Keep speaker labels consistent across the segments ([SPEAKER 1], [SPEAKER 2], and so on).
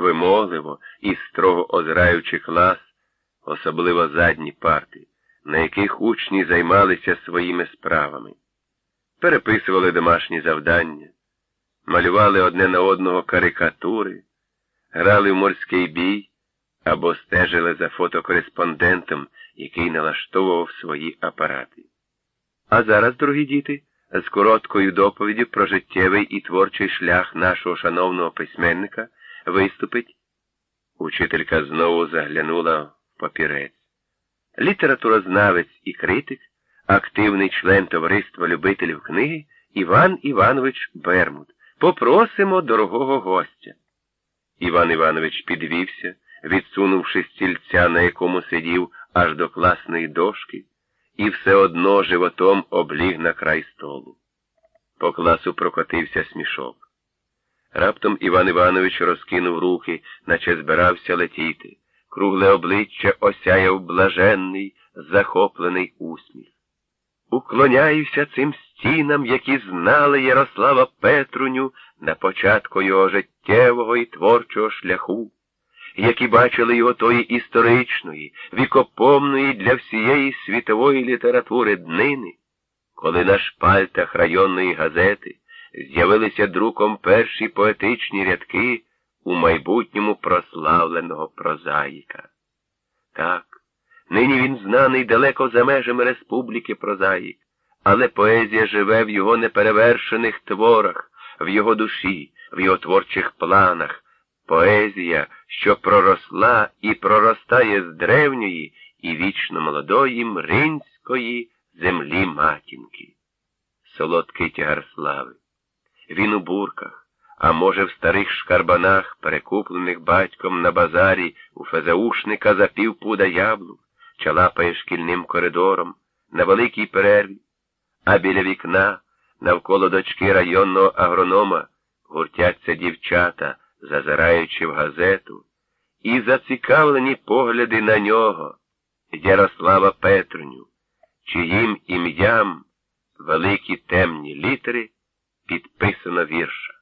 [SPEAKER 1] вимогливо і строго озираючи клас, особливо задні парти, на яких учні займалися своїми справами, переписували домашні завдання, малювали одне на одного карикатури, грали в морський бій або стежили за фотокореспондентом, який налаштовував свої апарати. А зараз, дорогі діти, з короткою доповіддю про життєвий і творчий шлях нашого шановного письменника виступить. Учителька знову заглянула в папірець. Літературознавець і критик, активний член товариства любителів книги Іван Іванович Бермут. Попросимо дорогого гостя. Іван Іванович підвівся, відсунувши стільця, на якому сидів аж до класної дошки, і все одно животом обліг на край столу. По класу прокотився смішок. Раптом Іван Іванович розкинув руки, наче збирався летіти. Кругле обличчя осяяв блаженний, захоплений усміх. Уклоняюся цим стінам, які знали Ярослава Петруню на початку його життєвого і творчого шляху, які бачили його тої історичної, вікопомної для всієї світової літератури днини, коли на шпальтах районної газети з'явилися друком перші поетичні рядки у майбутньому прославленого прозаїка. Так, нині він знаний далеко за межами республіки прозаїк, але поезія живе в його неперевершених творах, в його душі, в його творчих планах. Поезія, що проросла і проростає з древньої і вічно молодої мринської землі матінки. Солодкий тягар слави. Він у бурках, а може, в старих шкарбанах, перекуплених батьком на базарі у фезаушника за півпуда яблук, чалапає шкільним коридором, на великій перерві, а біля вікна, навколо дочки районного агронома, гуртяться дівчата, зазираючи в газету, і зацікавлені погляди на нього, Ярослава Петруню, чиїм ім'ям великі темні літери підписано вірша.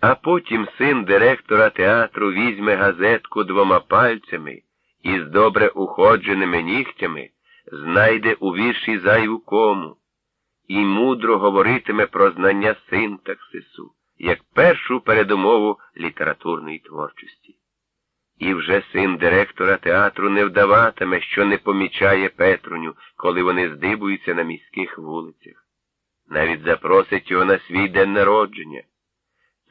[SPEAKER 1] А потім син директора театру візьме газетку двома пальцями і з добре уходженими нігтями знайде у вірші зайву кому і мудро говоритиме про знання синтаксису, як першу передумову літературної творчості. І вже син директора театру не вдаватиме, що не помічає Петруню, коли вони здибуються на міських вулицях. Навіть запросить його на свій день народження.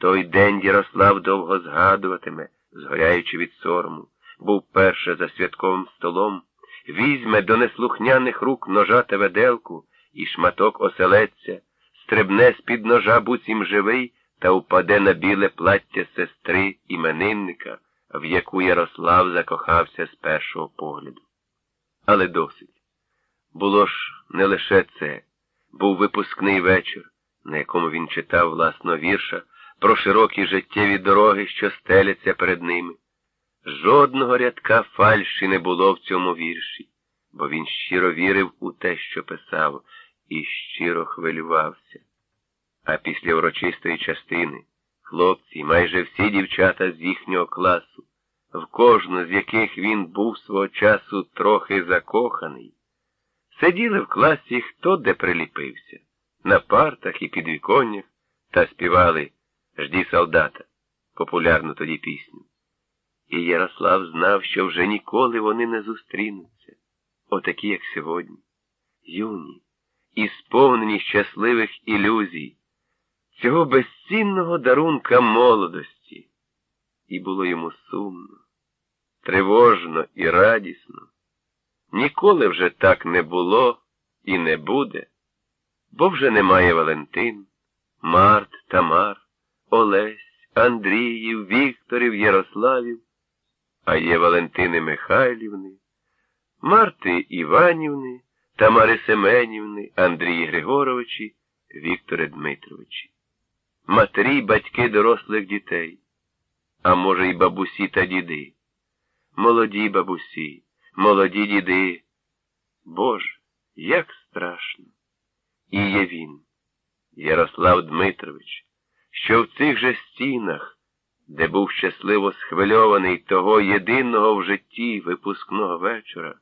[SPEAKER 1] Той день Ярослав довго згадуватиме, згоряючи від сорому, був перше за святковим столом, візьме до неслухняних рук ножа та веделку і шматок оселедця, стрибне з-під ножа буцім живий та упаде на біле плаття сестри іменинника, в яку Ярослав закохався з першого погляду. Але досить. Було ж не лише це, був випускний вечір, на якому він читав власного вірша про широкі життєві дороги, що стеляться перед ними. Жодного рядка фальші не було в цьому вірші, бо він щиро вірив у те, що писав, і щиро хвилювався. А після урочистої частини хлопці, майже всі дівчата з їхнього класу, в кожну з яких він був свого часу трохи закоханий, сиділи в класі хто де приліпився, на партах і підвіконнях та співали Жді солдата, популярну тоді пісню. І Ярослав знав, що вже ніколи вони не зустрінуться, отакі, як сьогодні, юні, і сповнені щасливих ілюзій, цього безцінного дарунка молодості. І було йому сумно, тривожно і радісно. Ніколи вже так не було і не буде, бо вже немає Валентин, Март, Тамар. Олесь, Андріїв, Вікторів, Ярославів, а є Валентини Михайлівни, Марти Іванівни, Тамари Семенівни, Андрії Григоровичі, Віктори Дмитровичі, матері й батьки дорослих дітей, а може, й бабусі та діди, молоді бабусі, молоді діди. Боже, як страшно! І є він, Ярослав Дмитрович що в цих же стінах де був щасливо схвильований того єдиного в житті випускного вечора.